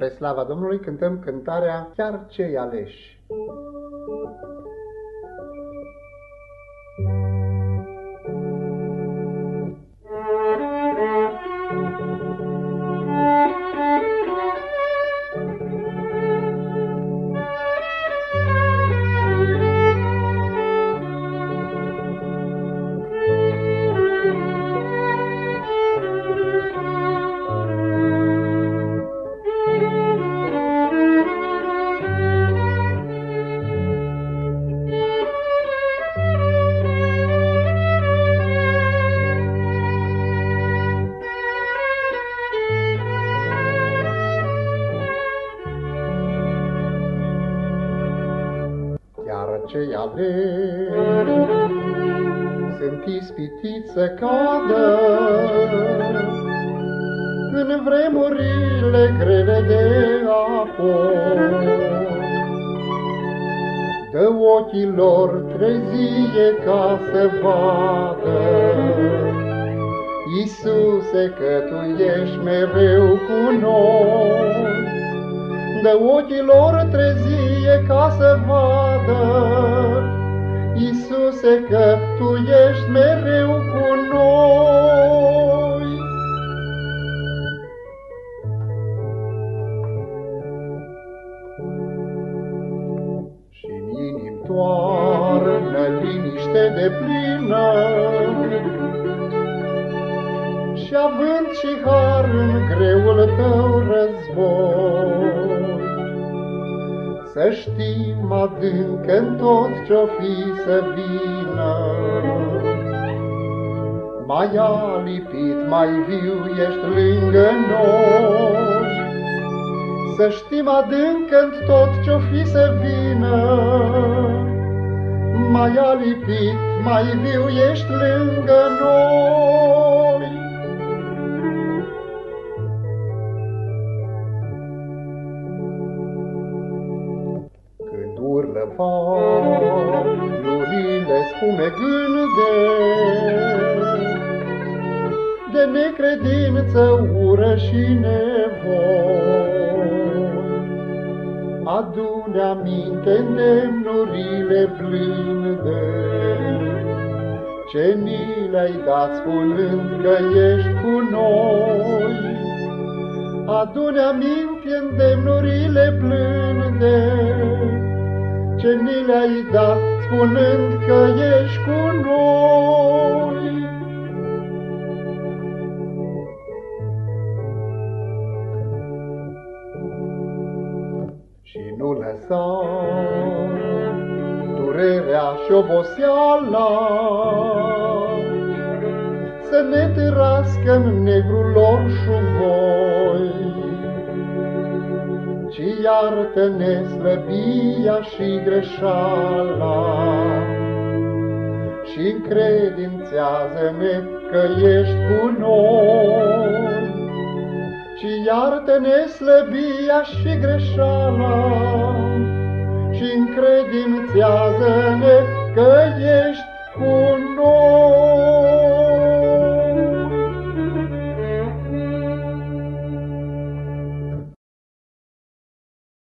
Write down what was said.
Spre slava Domnului cântăm cântarea Chiar cei aleși. Cei aleși sunt ispitiți să cadă în vremurile grele de apoi. Dă ochilor trezie ca să vadă, Iisuse, că Tu ești mereu cu noi. Dă ochilor trezie Iisuse, că Tu ești mereu cu noi. Și-n inim toarnă liniște de plină, Și având și har în greul Tău război, să știm adânc în tot ce-o fi să vină. Mai alipit, mai viu ești lângă noi, Să știm adânc în tot ce-o fi să vină. Mai alipit, mai viu ești lângă noi. Urlă valurile spume gânde, de necredință, ură și nevoi. Adune aminte îndemnurile blânde, ce ni le-ai dat spunând că ești cu noi. Adune aminte îndemnurile blânde, ce ni le-ai dat, spunând că ești cu noi. Și nu lăsa durerea și oboseala să ne târască în negrul lor șuvoi iartă-ne slăbia și greșala. Și încredințează-ne că ești cu noi, ci iartă-ne slăbia și greșala.